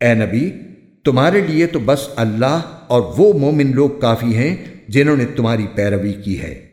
اے نبی، تمہارے لیے تو بس اللہ اور وہ مومن لوگ کافی ہیں جنہوں نے تمہاری پیروی کی ہے۔